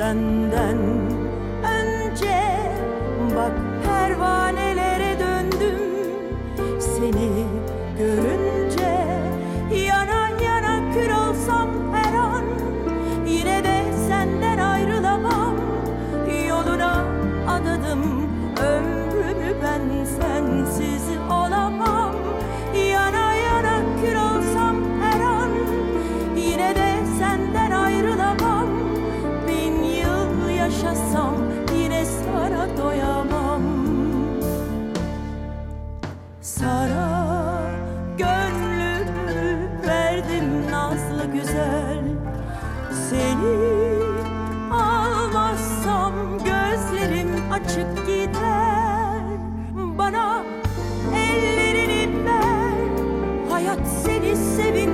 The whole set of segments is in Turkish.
senden. Önce Bak pervanelere döndüm. Seni görünce güzel. Seni almazsam gözlerim açık gider. Bana ellerini ver. Hayat seni sevince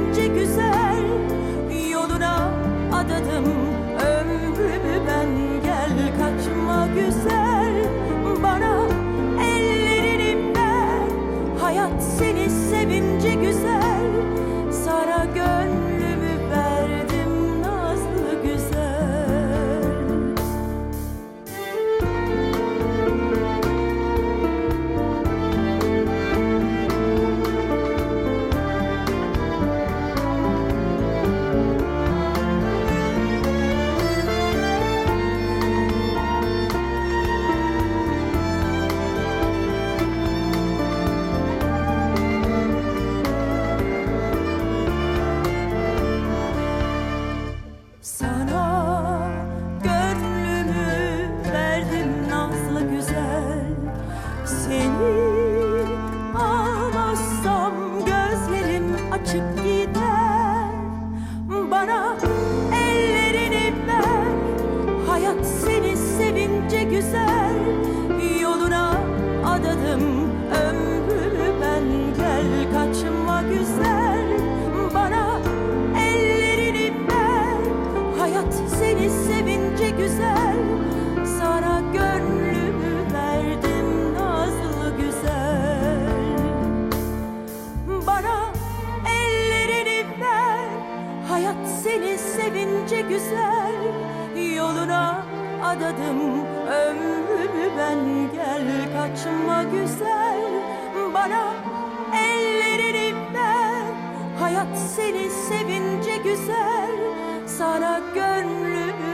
sevince güzel Yoluna adadım. Ömrümü ben Gel kaçma güzel. Bana ellerini ver. Hayat seni sevince güzel. Sana gönlümü verdim nazlı güzel. Bana ellerini ver. Hayat seni sevince güzel. Yoluna adadım. Ömrümü ben Gel kaçma güzel. Bana ellerini ver. Hayat seni sevince güzel. Sana gönlümü